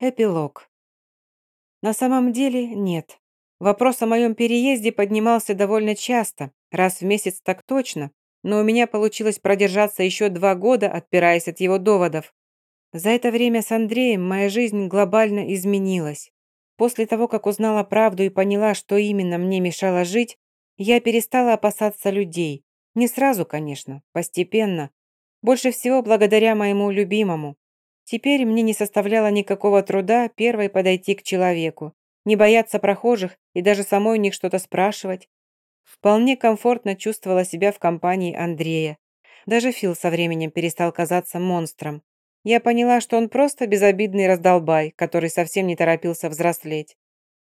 Эпилог. На самом деле нет. Вопрос о моем переезде поднимался довольно часто, раз в месяц так точно, но у меня получилось продержаться еще два года, отпираясь от его доводов. За это время с Андреем моя жизнь глобально изменилась. После того, как узнала правду и поняла, что именно мне мешало жить, я перестала опасаться людей. Не сразу, конечно, постепенно. Больше всего благодаря моему любимому. Теперь мне не составляло никакого труда первой подойти к человеку, не бояться прохожих и даже самой у них что-то спрашивать. Вполне комфортно чувствовала себя в компании Андрея. Даже Фил со временем перестал казаться монстром. Я поняла, что он просто безобидный раздолбай, который совсем не торопился взрослеть.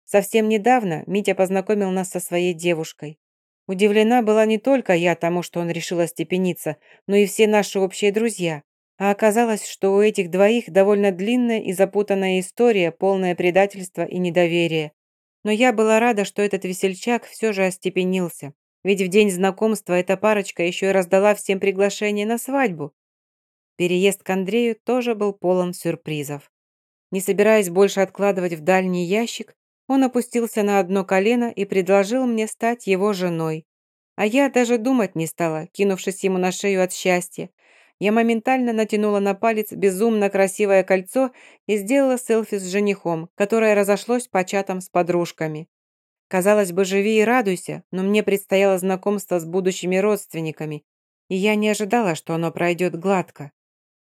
Совсем недавно Митя познакомил нас со своей девушкой. Удивлена была не только я тому, что он решил остепениться, но и все наши общие друзья. А оказалось, что у этих двоих довольно длинная и запутанная история, полная предательства и недоверия. Но я была рада, что этот весельчак все же остепенился. Ведь в день знакомства эта парочка еще и раздала всем приглашение на свадьбу. Переезд к Андрею тоже был полон сюрпризов. Не собираясь больше откладывать в дальний ящик, он опустился на одно колено и предложил мне стать его женой. А я даже думать не стала, кинувшись ему на шею от счастья. Я моментально натянула на палец безумно красивое кольцо и сделала селфи с женихом, которое разошлось по чатам с подружками. Казалось бы, живи и радуйся, но мне предстояло знакомство с будущими родственниками, и я не ожидала, что оно пройдет гладко.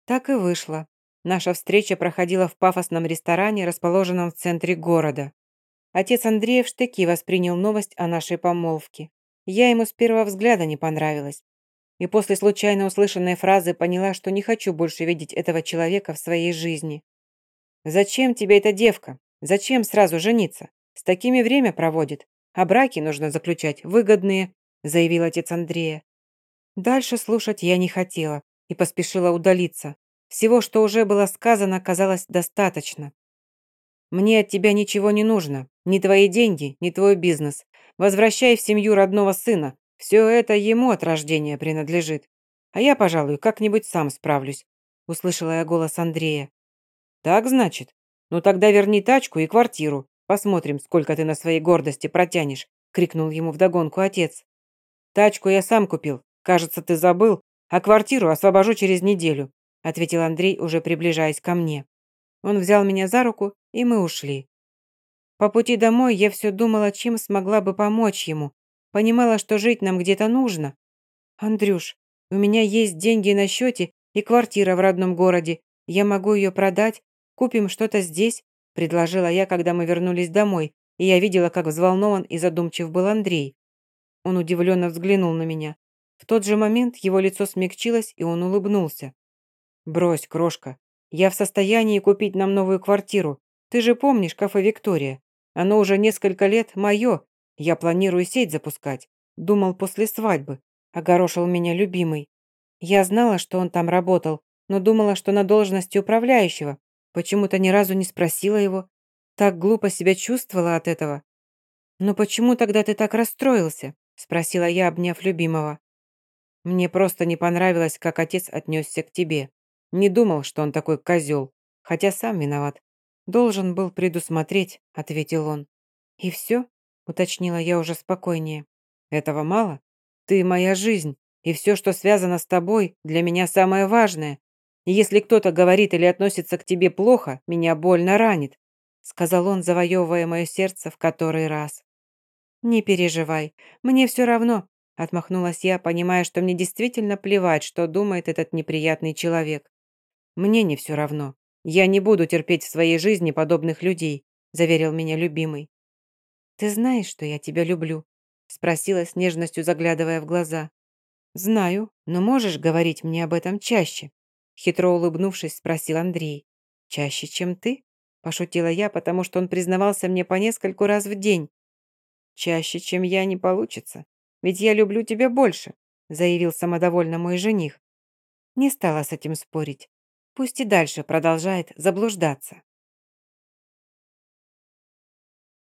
Так и вышло. Наша встреча проходила в пафосном ресторане, расположенном в центре города. Отец Андрея в штыки воспринял новость о нашей помолвке. Я ему с первого взгляда не понравилась и после случайно услышанной фразы поняла, что не хочу больше видеть этого человека в своей жизни. «Зачем тебе эта девка? Зачем сразу жениться? С такими время проводит. А браки нужно заключать выгодные», заявил отец Андрея. Дальше слушать я не хотела и поспешила удалиться. Всего, что уже было сказано, казалось достаточно. «Мне от тебя ничего не нужно. Ни твои деньги, ни твой бизнес. Возвращай в семью родного сына. Все это ему от рождения принадлежит. А я, пожалуй, как-нибудь сам справлюсь», – услышала я голос Андрея. «Так, значит? Ну тогда верни тачку и квартиру. Посмотрим, сколько ты на своей гордости протянешь», – крикнул ему вдогонку отец. «Тачку я сам купил. Кажется, ты забыл. А квартиру освобожу через неделю», – ответил Андрей, уже приближаясь ко мне. Он взял меня за руку, и мы ушли. По пути домой я все думала, чем смогла бы помочь ему, Понимала, что жить нам где-то нужно. Андрюш, у меня есть деньги на счете и квартира в родном городе. Я могу ее продать. Купим что-то здесь», – предложила я, когда мы вернулись домой, и я видела, как взволнован и задумчив был Андрей. Он удивленно взглянул на меня. В тот же момент его лицо смягчилось, и он улыбнулся. «Брось, крошка. Я в состоянии купить нам новую квартиру. Ты же помнишь кафе «Виктория»? Оно уже несколько лет мое, я планирую сеть запускать. Думал после свадьбы. Огорошил меня любимый. Я знала, что он там работал, но думала, что на должности управляющего. Почему-то ни разу не спросила его. Так глупо себя чувствовала от этого. «Но почему тогда ты так расстроился?» спросила я, обняв любимого. «Мне просто не понравилось, как отец отнесся к тебе. Не думал, что он такой козел, хотя сам виноват. Должен был предусмотреть», ответил он. «И все?» Уточнила я уже спокойнее. «Этого мало? Ты моя жизнь, и все, что связано с тобой, для меня самое важное. Если кто-то говорит или относится к тебе плохо, меня больно ранит», сказал он, завоевывая мое сердце в который раз. «Не переживай, мне все равно», отмахнулась я, понимая, что мне действительно плевать, что думает этот неприятный человек. «Мне не все равно. Я не буду терпеть в своей жизни подобных людей», заверил меня любимый. «Ты знаешь, что я тебя люблю?» спросила с нежностью, заглядывая в глаза. «Знаю, но можешь говорить мне об этом чаще?» хитро улыбнувшись, спросил Андрей. «Чаще, чем ты?» пошутила я, потому что он признавался мне по нескольку раз в день. «Чаще, чем я, не получится, ведь я люблю тебя больше», заявил самодовольно мой жених. Не стала с этим спорить. Пусть и дальше продолжает заблуждаться.